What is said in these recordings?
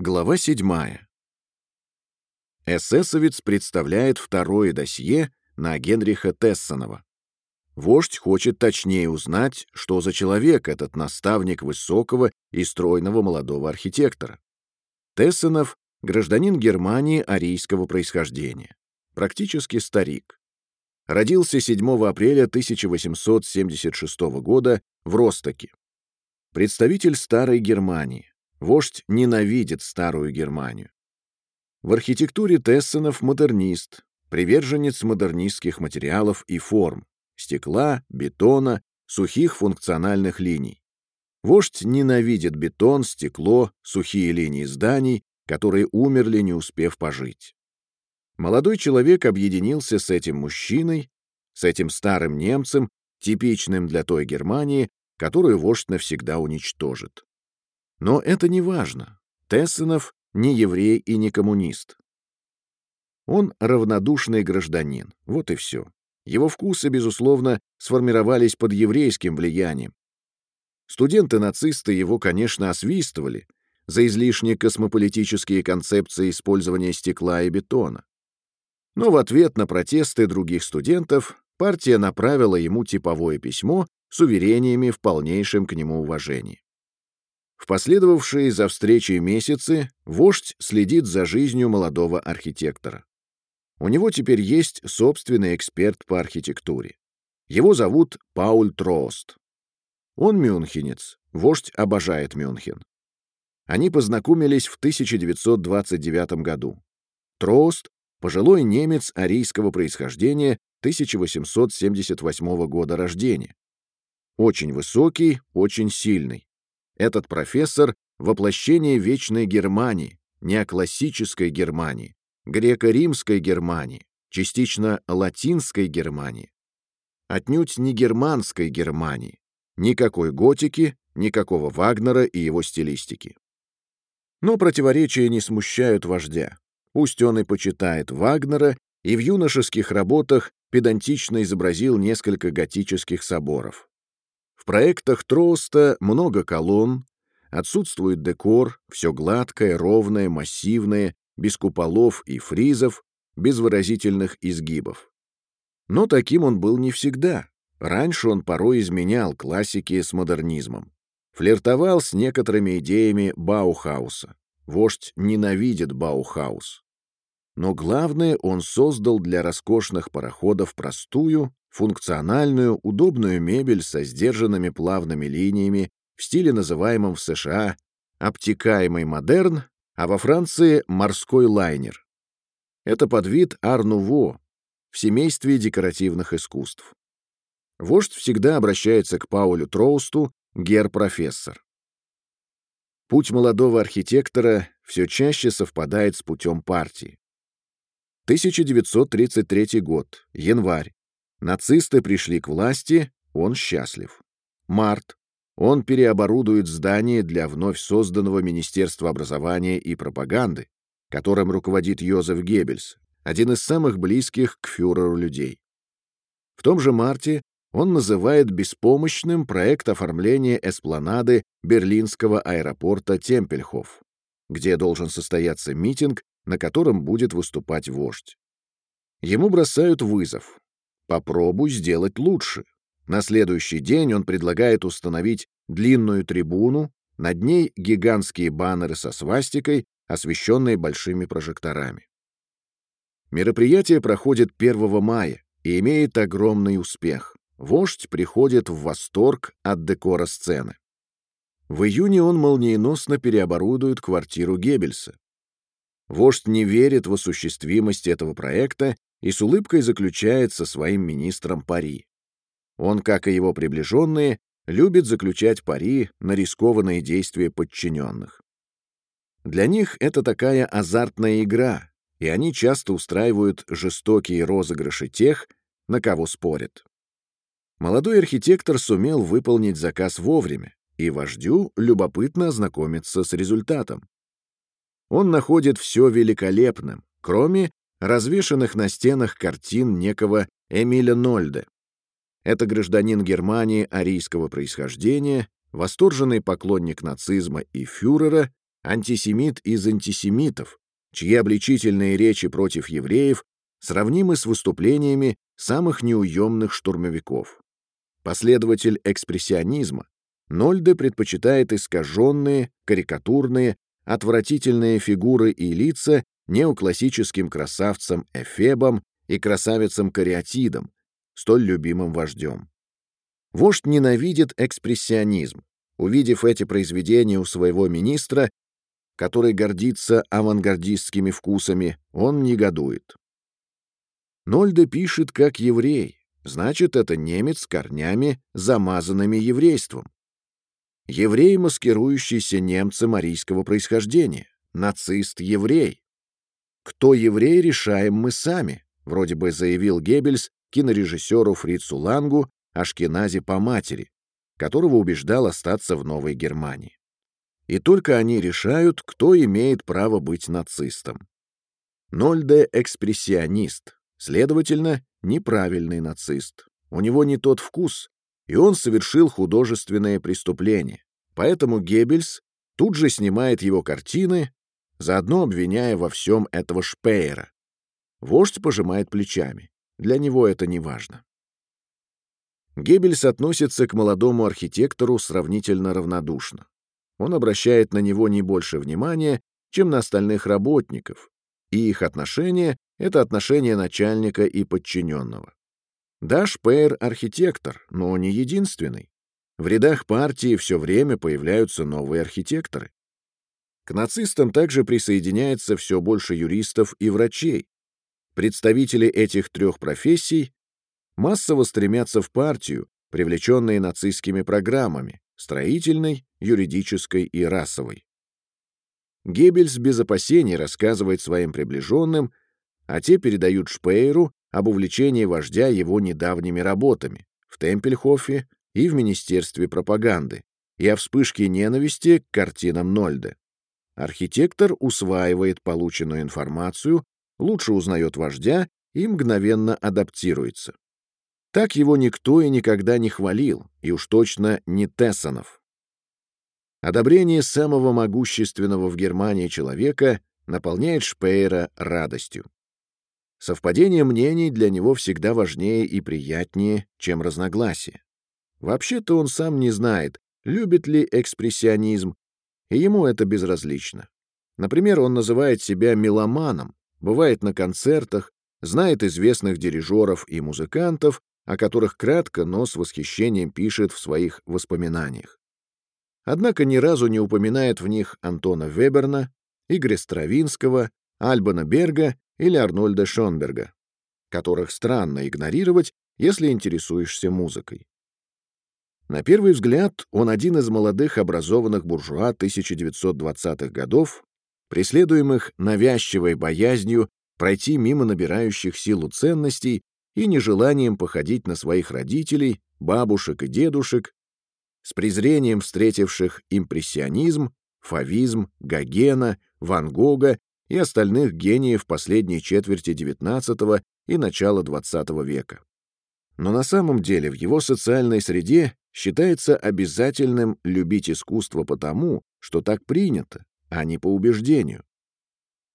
Глава 7. Эсэсовец представляет второе досье на Генриха Тессонова. Вождь хочет точнее узнать, что за человек этот наставник высокого и стройного молодого архитектора. Тессонов — гражданин Германии арийского происхождения, практически старик. Родился 7 апреля 1876 года в Ростоке. Представитель Старой Германии, Вождь ненавидит старую Германию. В архитектуре Тессенов модернист, приверженец модернистских материалов и форм, стекла, бетона, сухих функциональных линий. Вождь ненавидит бетон, стекло, сухие линии зданий, которые умерли, не успев пожить. Молодой человек объединился с этим мужчиной, с этим старым немцем, типичным для той Германии, которую вождь навсегда уничтожит. Но это не важно. Тессенов не еврей и не коммунист. Он равнодушный гражданин, вот и все. Его вкусы, безусловно, сформировались под еврейским влиянием. Студенты-нацисты его, конечно, освистывали за излишне космополитические концепции использования стекла и бетона. Но в ответ на протесты других студентов партия направила ему типовое письмо с уверениями в полнейшем к нему уважении. В последовавшие за встречей месяцы вождь следит за жизнью молодого архитектора. У него теперь есть собственный эксперт по архитектуре. Его зовут Пауль Трост. Он мюнхенец, вождь обожает Мюнхен. Они познакомились в 1929 году. Трост — пожилой немец арийского происхождения 1878 года рождения. Очень высокий, очень сильный. Этот профессор — воплощение вечной Германии, неоклассической Германии, греко-римской Германии, частично латинской Германии. Отнюдь не германской Германии. Никакой готики, никакого Вагнера и его стилистики. Но противоречия не смущают вождя. Пусть он и почитает Вагнера, и в юношеских работах педантично изобразил несколько готических соборов. Проектах Троуста много колонн, отсутствует декор, все гладкое, ровное, массивное, без куполов и фризов, без выразительных изгибов. Но таким он был не всегда. Раньше он порой изменял классики с модернизмом. Флиртовал с некоторыми идеями Баухауса. Вождь ненавидит Баухаус. Но главное, он создал для роскошных пароходов простую, функциональную, удобную мебель со сдержанными плавными линиями в стиле, называемом в США обтекаемый модерн, а во Франции морской лайнер. Это подвид ар-нуво в семействе декоративных искусств. Вождь всегда обращается к Паулю Троусту, гер-профессор. Путь молодого архитектора все чаще совпадает с путем партии. 1933 год, январь. Нацисты пришли к власти, он счастлив. Март. Он переоборудует здание для вновь созданного Министерства образования и пропаганды, которым руководит Йозеф Геббельс, один из самых близких к фюреру людей. В том же марте он называет беспомощным проект оформления эспланады берлинского аэропорта Темпельхоф, где должен состояться митинг, на котором будет выступать вождь. Ему бросают вызов. Попробуй сделать лучше. На следующий день он предлагает установить длинную трибуну, над ней гигантские баннеры со свастикой, освещенные большими прожекторами. Мероприятие проходит 1 мая и имеет огромный успех. Вождь приходит в восторг от декора сцены. В июне он молниеносно переоборудует квартиру Геббельса. Вождь не верит в осуществимость этого проекта и с улыбкой заключает со своим министром пари. Он, как и его приближенные, любит заключать пари на рискованные действия подчиненных. Для них это такая азартная игра, и они часто устраивают жестокие розыгрыши тех, на кого спорят. Молодой архитектор сумел выполнить заказ вовремя, и вождю любопытно ознакомиться с результатом. Он находит все великолепным, кроме развешанных на стенах картин некого Эмиля Нольде. Это гражданин Германии арийского происхождения, восторженный поклонник нацизма и фюрера, антисемит из антисемитов, чьи обличительные речи против евреев сравнимы с выступлениями самых неуемных штурмовиков. Последователь экспрессионизма, Нольде предпочитает искаженные, карикатурные, отвратительные фигуры и лица неоклассическим красавцам Эфебам и красавицам Кариатидам, столь любимым вождем. Вождь ненавидит экспрессионизм. Увидев эти произведения у своего министра, который гордится авангардистскими вкусами, он негодует. Нольде пишет как еврей, значит, это немец с корнями, замазанными еврейством. Еврей, маскирующийся немцем арийского происхождения, нацист-еврей. Кто еврей, решаем мы сами, вроде бы заявил Геббельс кинорежиссеру Фрицу Лангу Ашкенази по матери, которого убеждал остаться в Новой Германии. И только они решают, кто имеет право быть нацистом. Нольде — экспрессионист, следовательно, неправильный нацист. У него не тот вкус, и он совершил художественное преступление. Поэтому Геббельс тут же снимает его картины, заодно обвиняя во всем этого Шпеера. Вождь пожимает плечами. Для него это не важно. Геббельс относится к молодому архитектору сравнительно равнодушно. Он обращает на него не больше внимания, чем на остальных работников, и их отношения — это отношения начальника и подчиненного. Да, Шпеер — архитектор, но не единственный. В рядах партии все время появляются новые архитекторы. К нацистам также присоединяется все больше юристов и врачей. Представители этих трех профессий массово стремятся в партию, привлеченные нацистскими программами — строительной, юридической и расовой. Геббельс без опасений рассказывает своим приближенным, а те передают Шпейеру об увлечении вождя его недавними работами в Темпельхофе и в Министерстве пропаганды, и о вспышке ненависти к картинам Нольде. Архитектор усваивает полученную информацию, лучше узнает вождя и мгновенно адаптируется. Так его никто и никогда не хвалил, и уж точно не Тессонов. Одобрение самого могущественного в Германии человека наполняет Шпеера радостью. Совпадение мнений для него всегда важнее и приятнее, чем разногласия. Вообще-то он сам не знает, любит ли экспрессионизм, и ему это безразлично. Например, он называет себя меломаном, бывает на концертах, знает известных дирижеров и музыкантов, о которых кратко, но с восхищением пишет в своих воспоминаниях. Однако ни разу не упоминает в них Антона Веберна, Игоря Стравинского, Альбана Берга или Арнольда Шонберга, которых странно игнорировать, если интересуешься музыкой. На первый взгляд, он один из молодых образованных буржуа 1920-х годов, преследуемых навязчивой боязнью пройти мимо набирающих силу ценностей и нежеланием походить на своих родителей, бабушек и дедушек, с презрением встретивших импрессионизм, фавизм, Гогена, Ван Гога и остальных гениев последней четверти XIX и начала XX века. Но на самом деле в его социальной среде считается обязательным любить искусство потому, что так принято, а не по убеждению.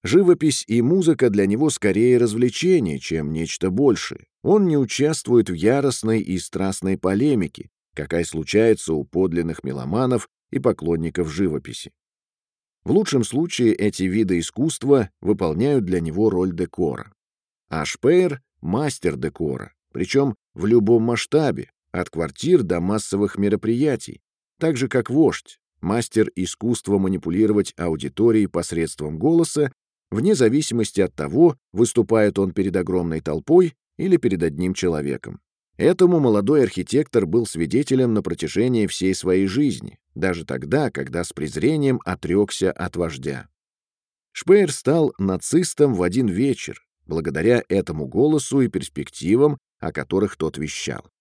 Живопись и музыка для него скорее развлечение, чем нечто большее. Он не участвует в яростной и страстной полемике, какая случается у подлинных меломанов и поклонников живописи. В лучшем случае эти виды искусства выполняют для него роль декора. А Шпеер — мастер декора, причем в любом масштабе, от квартир до массовых мероприятий, так же как вождь, мастер искусства манипулировать аудиторией посредством голоса, вне зависимости от того, выступает он перед огромной толпой или перед одним человеком. Этому молодой архитектор был свидетелем на протяжении всей своей жизни, даже тогда, когда с презрением отрекся от вождя. Шпеер стал нацистом в один вечер, благодаря этому голосу и перспективам, о которых тот вещал.